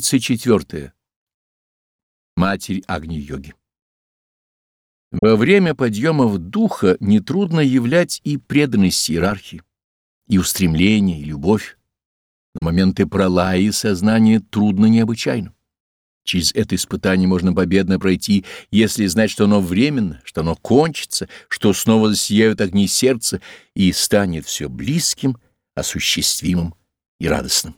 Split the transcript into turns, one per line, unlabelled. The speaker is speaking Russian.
34. Матерь Агни-йоги Во время подъемов духа нетрудно являть и преданность иерархии, и устремление, и любовь. На моменты пролая и сознания трудно необычайно. Через это испытание можно победно пройти, если знать, что оно временно, что оно кончится, что снова засияют огни сердца и станет все близким, осуществимым и радостным.